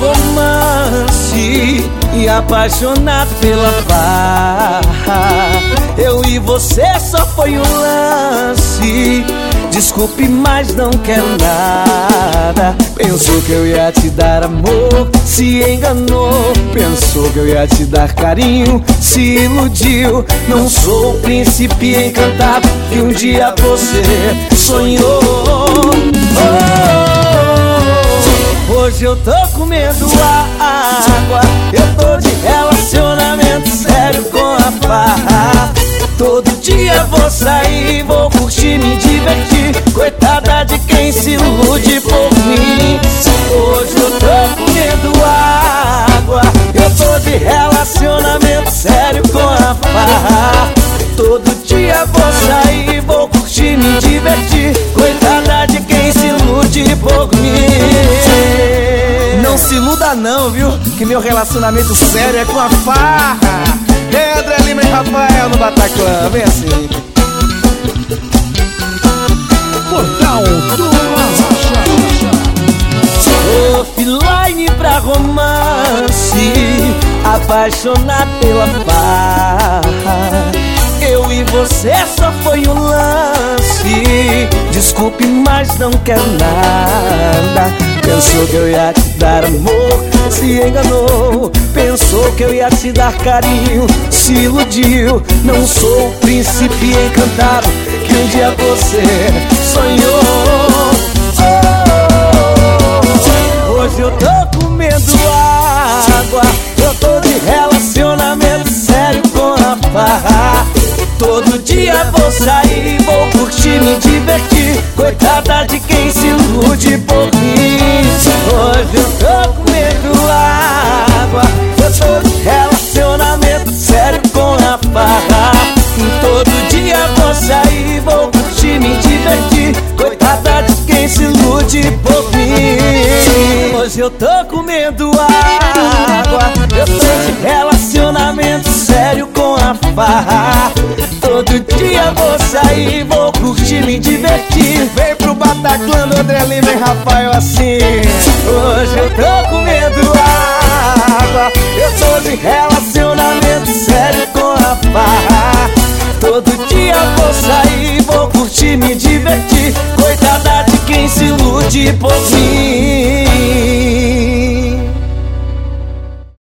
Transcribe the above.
romance e apaixonado pela farra. Eu e você só foi um lance. Desculpe, mas não quero nada. Pensou que eu ia te dar amor, se enganou. Pensou que eu ia te dar carinho, se iludiu. Não sou o príncipe encantado que um dia você sonhou. Oh, hoje eu tô comendo água, eu tô de relacionamento sério com a farra. Todo dia vou sair, vou curtir, me divertir. Coitada de quem se ilude por mim. Hoje eu tô comendo água. Eu tô de relacionamento sério com a farra. Todo se iluda não, viu? Que meu relacionamento sério é com a farra é André Lima e Rafael no Bataclan, vem assim. Portal do Offline pra romance, apaixonado pela farra. Eu e você só foi um lance. Desculpe, mas não quero nada. Pensou que eu ia te dar amor, se enganou. Pensou que eu ia te dar carinho, se iludiu. Não sou o príncipe encantado que um dia você sonhou. Oh, hoje eu tô comendo água, eu tô de relacionamento sério com a farra. Todo dia vou sair, Coitada de quem se ilude por mim. Hoje eu tô comendo água, eu tô de relacionamento sério com a farra. Todo dia vou sair, vou curtir, me divertir. Coitada de quem se ilude por mim. Hoje eu tô comendo água, eu tô de relacionamento sério com a farra. Dia vou sair, vou curtir, me divertir. Vem pro Bataclan do André e Rafael assim. Hoje eu tô comendo água. Eu tô de relacionamento sério com a farra. Todo dia vou sair, vou curtir, me divertir. Coitada de quem se ilude por mim